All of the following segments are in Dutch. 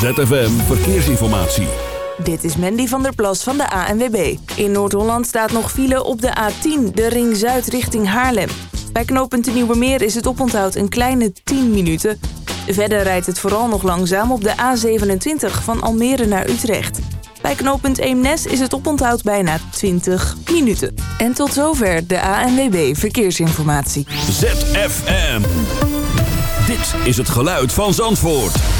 ZFM Verkeersinformatie. Dit is Mandy van der Plas van de ANWB. In Noord-Holland staat nog file op de A10, de Ring Zuid richting Haarlem. Bij knooppunt Nieuwemeer is het oponthoud een kleine 10 minuten. Verder rijdt het vooral nog langzaam op de A27 van Almere naar Utrecht. Bij knooppunt Eemnes is het oponthoud bijna 20 minuten. En tot zover de ANWB Verkeersinformatie. ZFM. Dit is het geluid van Zandvoort.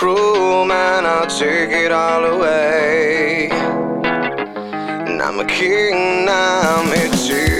Cruel man, I'll take it all away. And I'm a king, now I'm here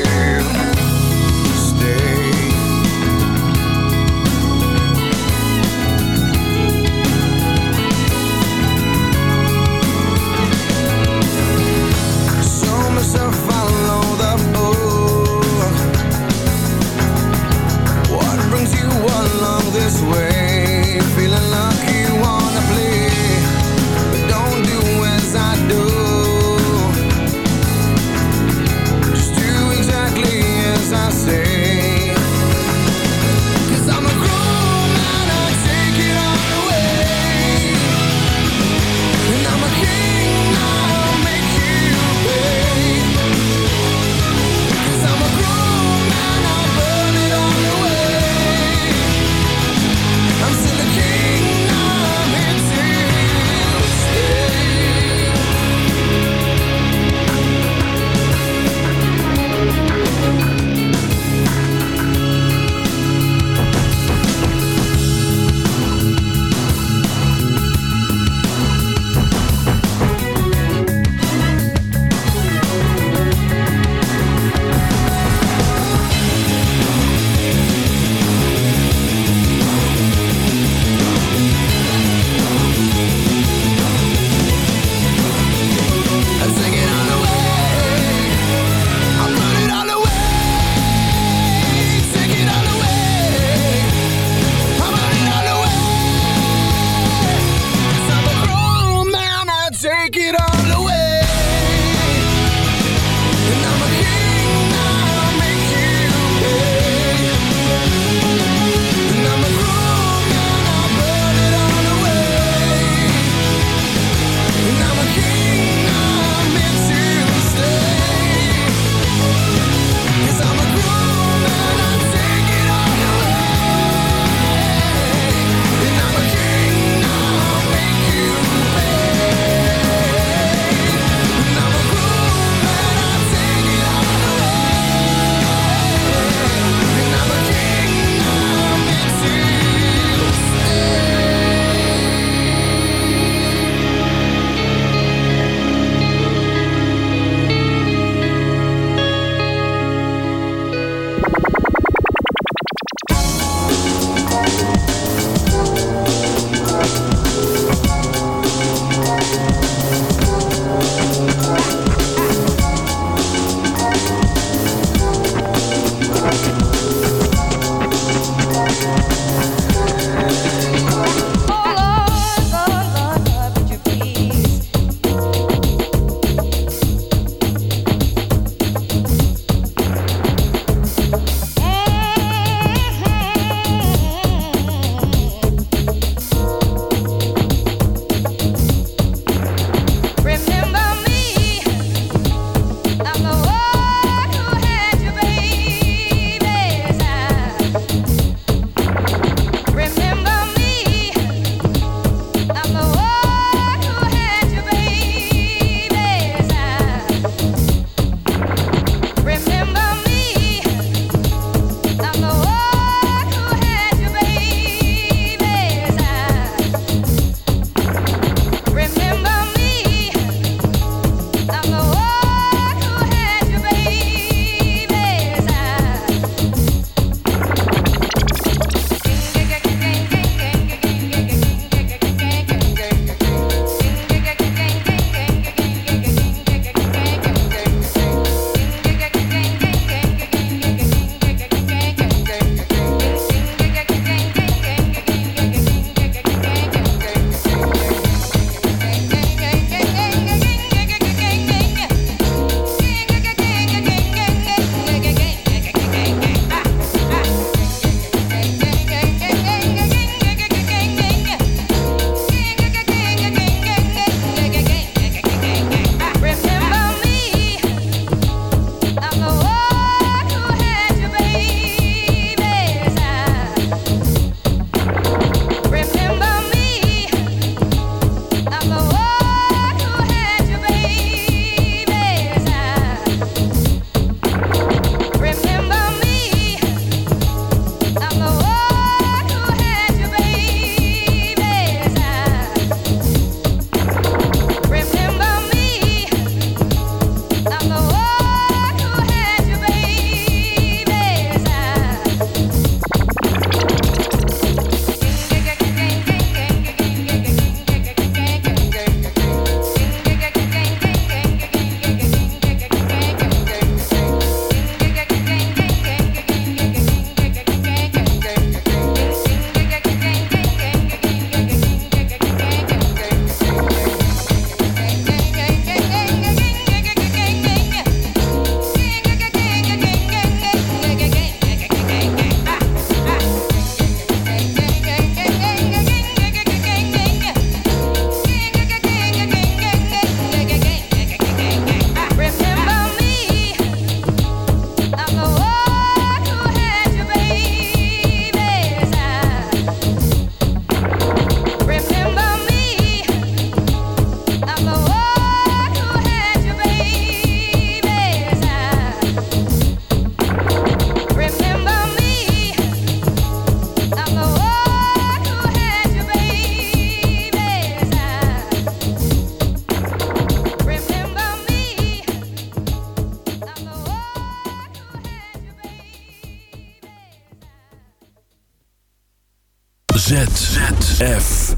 ZFM.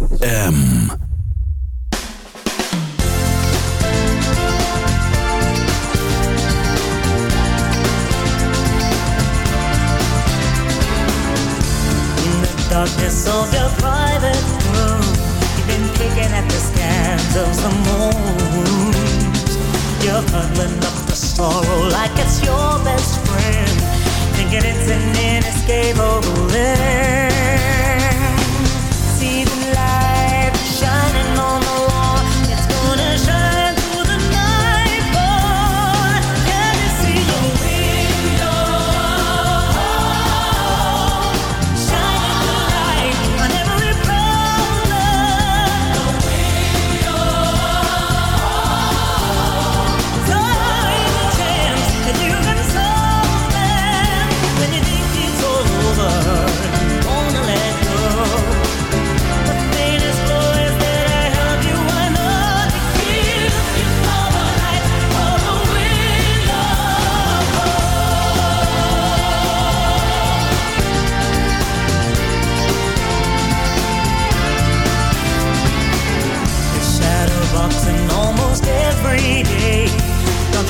darkness of your private room. You've been at the scans of the moon. You're huddling up the sorrow like it's your best friend. Thinking it's an inescapable.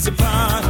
is upon.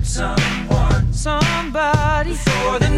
hurt someone, somebody, before the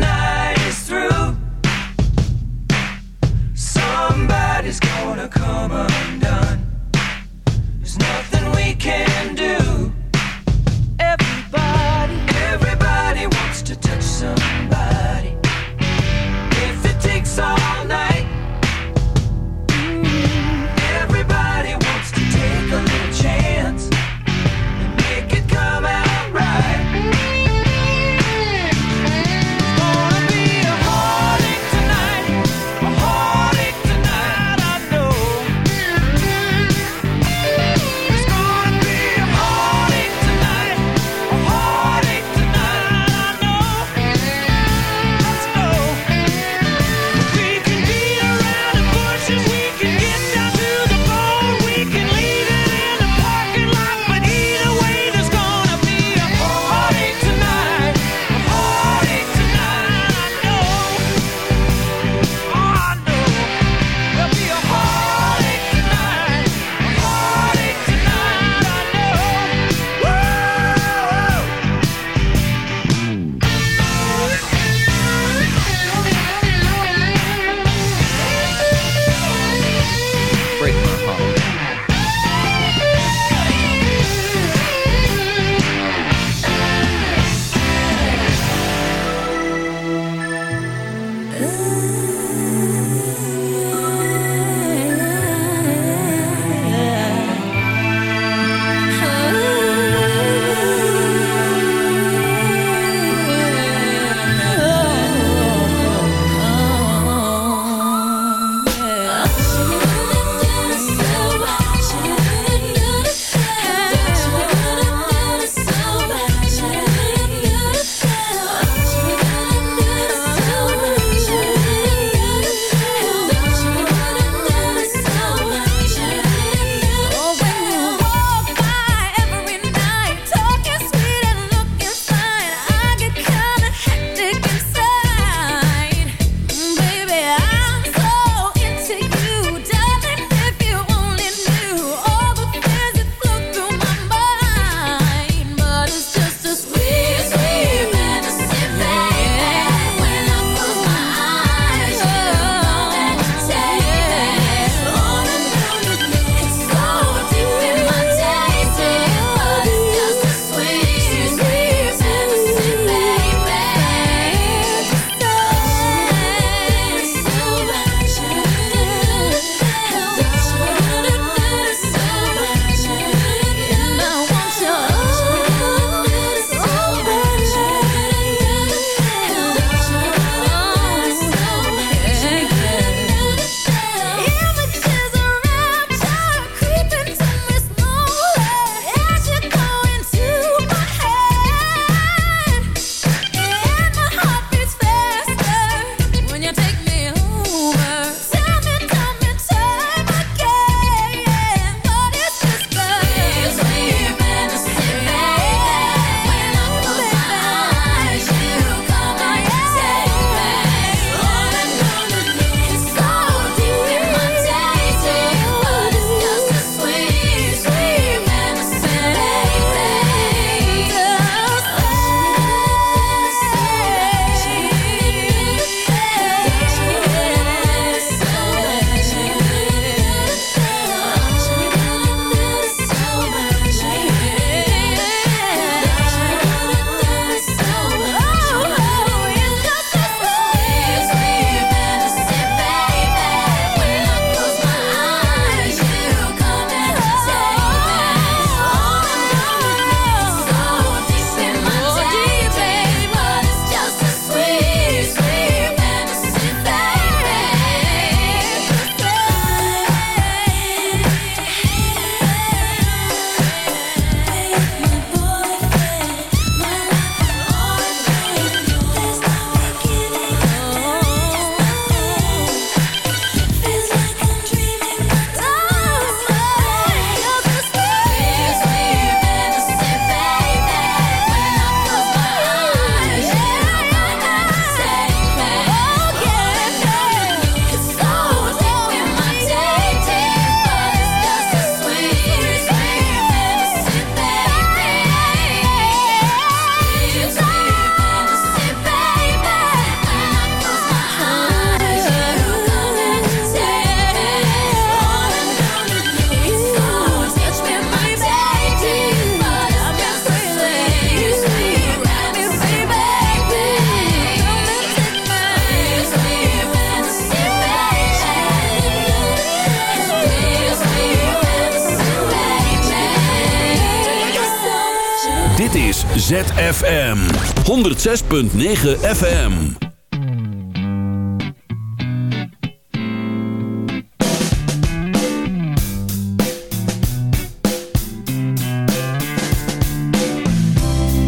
106.9 FM.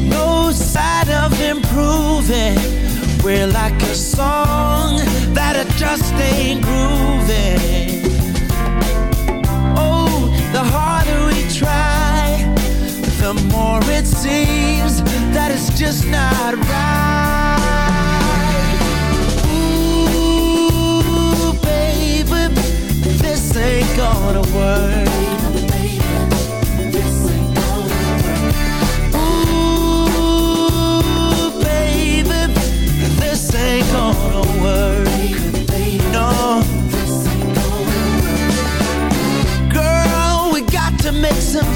No sign of improving. We're like a song that adjusting just ain't grooving. Oh, the harder we try, the more it seems that it's just not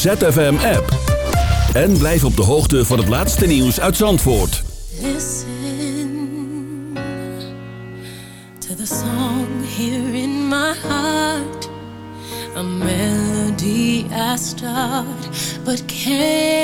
ZFM-app. En blijf op de hoogte van het laatste nieuws uit Zandvoort. Listen to the song here in my heart. A melody I start, but can't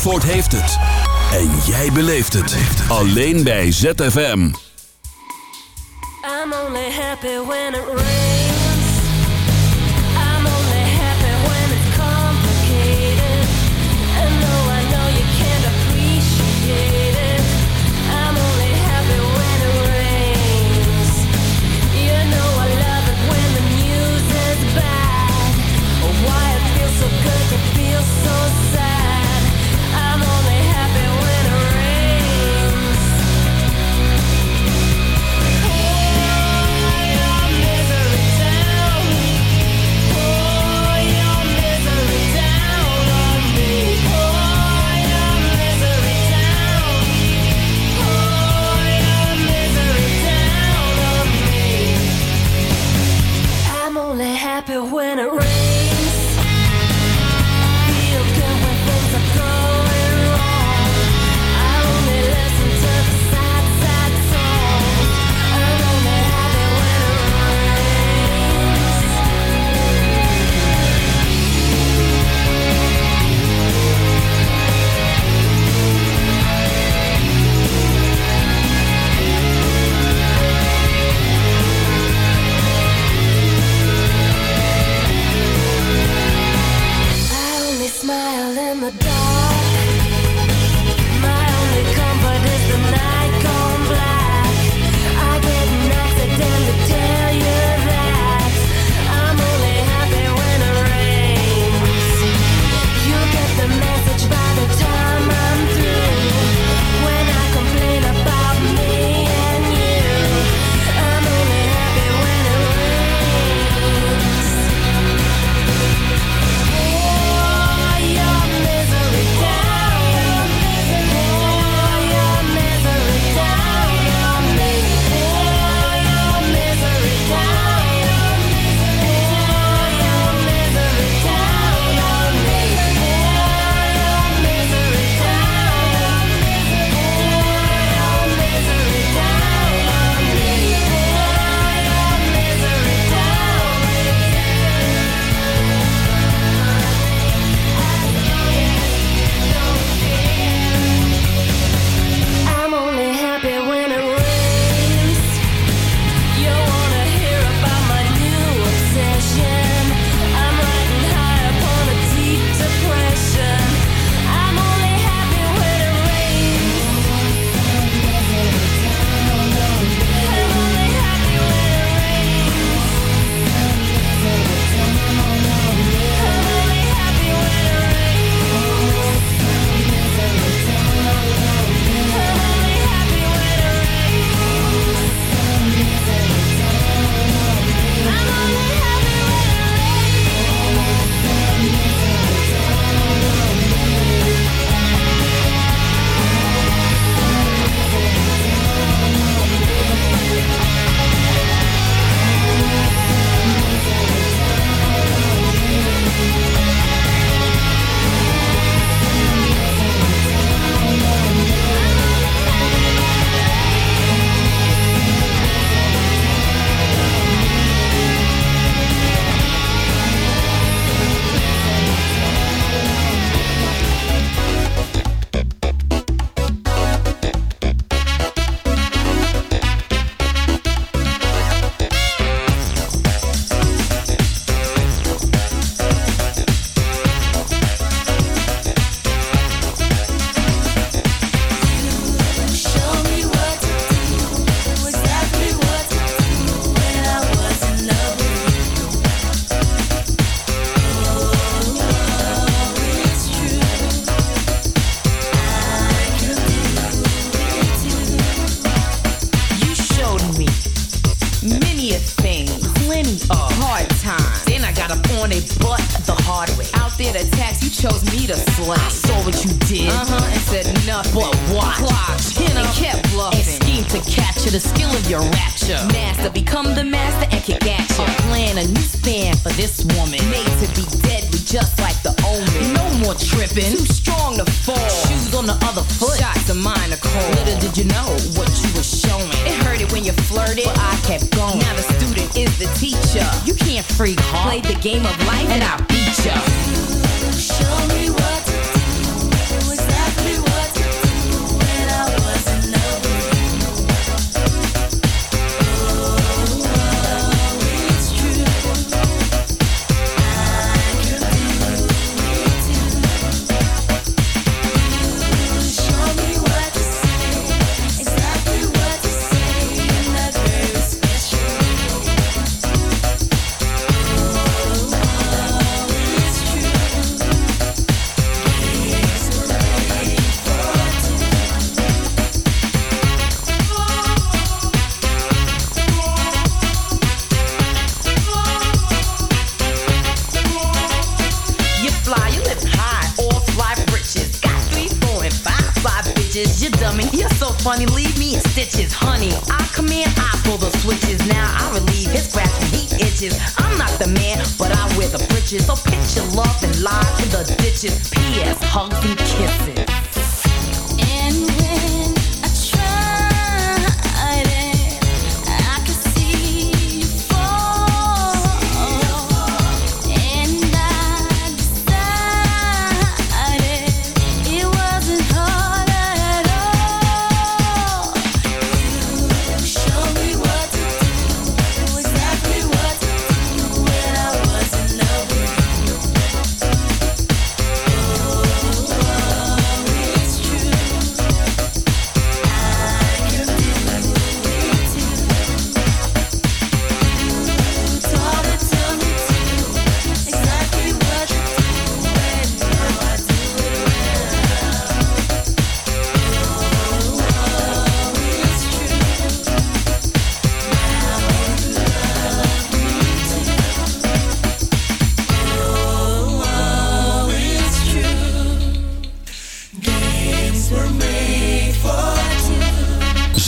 Zandvoort heeft het. En jij beleeft het. Alleen bij ZFM. I'm only happy when it rains.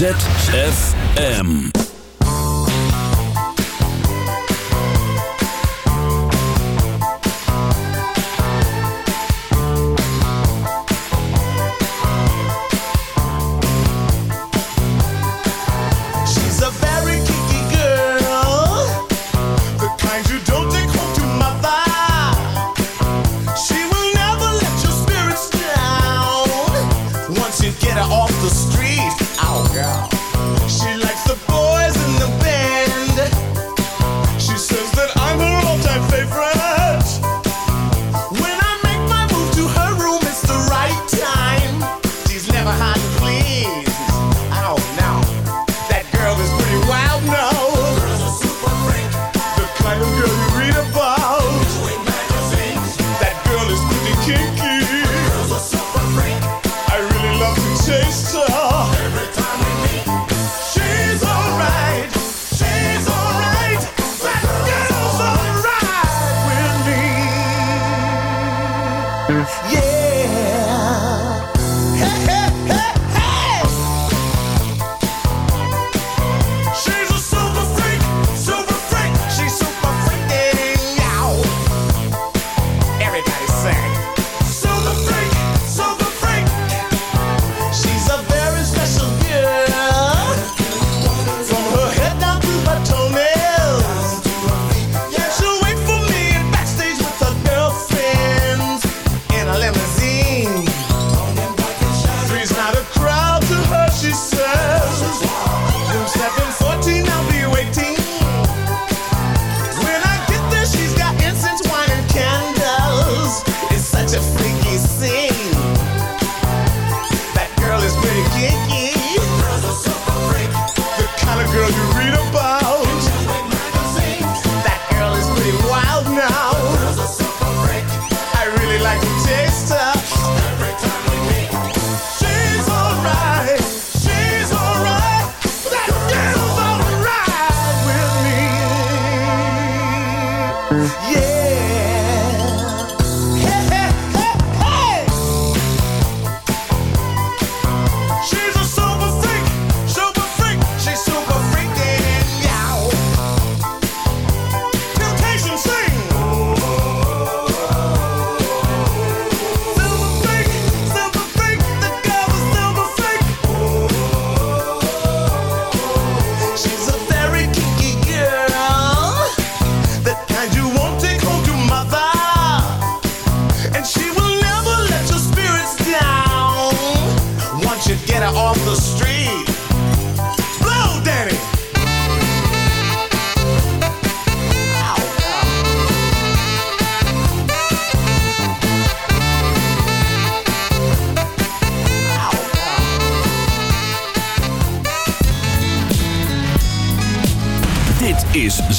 ZFM.